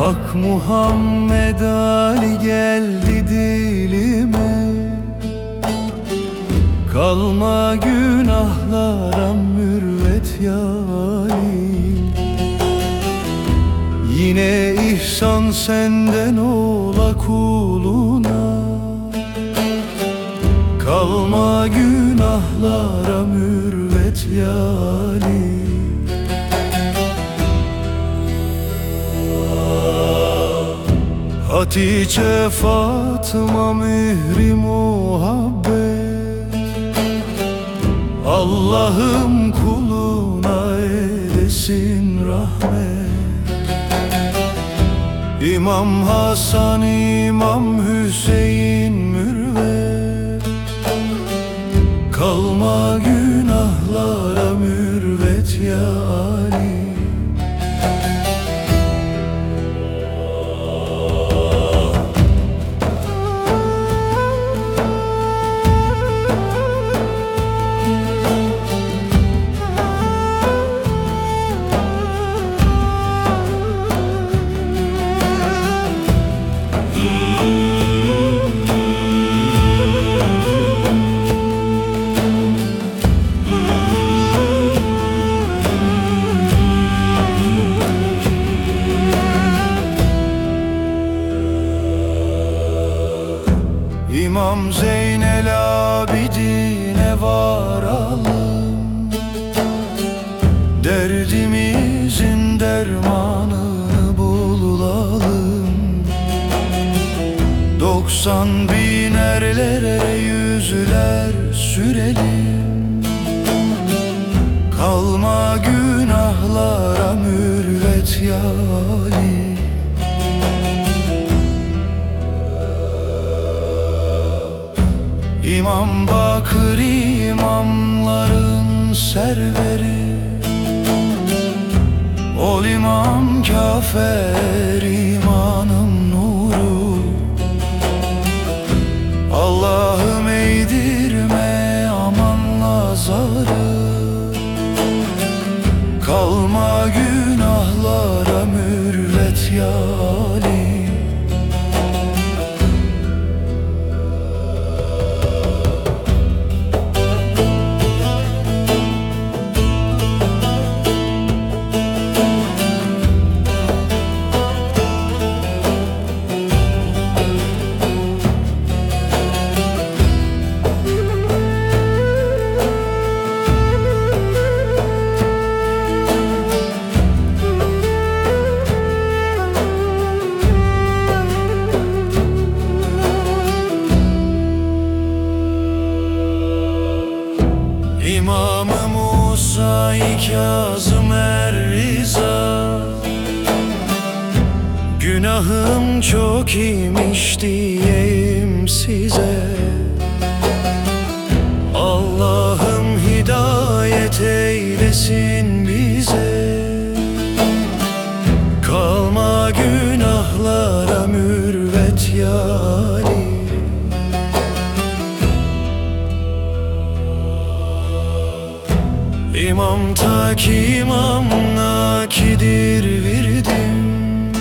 Hak Muhammed Ali geldi dilime. Kalma günahlara mürvet yalim Yine ihsan senden ola kuluna. Kalma günahlara mürvet yalim Hatice Fatıma mühri muhabbet. Allah'ım kuluna edesin rahmet. İmam Hasan, İmam Hüseyin mürvet. Kalma günahlara mürvet ya Ali İmam Zeynel Abidine varalım Derdimizin dermanını bulalım. Doksan binerlere yüzler sürelim. Kalma günahlara mürvet yâlim İmam Bakır imamların serveri. Ol imam kafer imanın Musa-i Kazım er Günahım çok imiş diyeyim size. Allah'ım hidayet eylesin İmam ta ki imam nakidir virdim.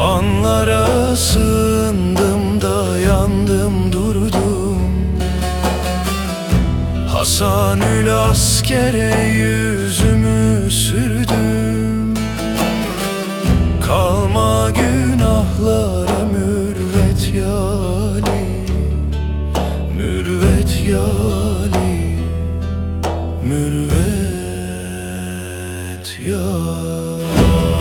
Anlara sığındım dayandım durdum. Hasanül askere yüzümü sürdüm. Kalma günahlara Mürvet ya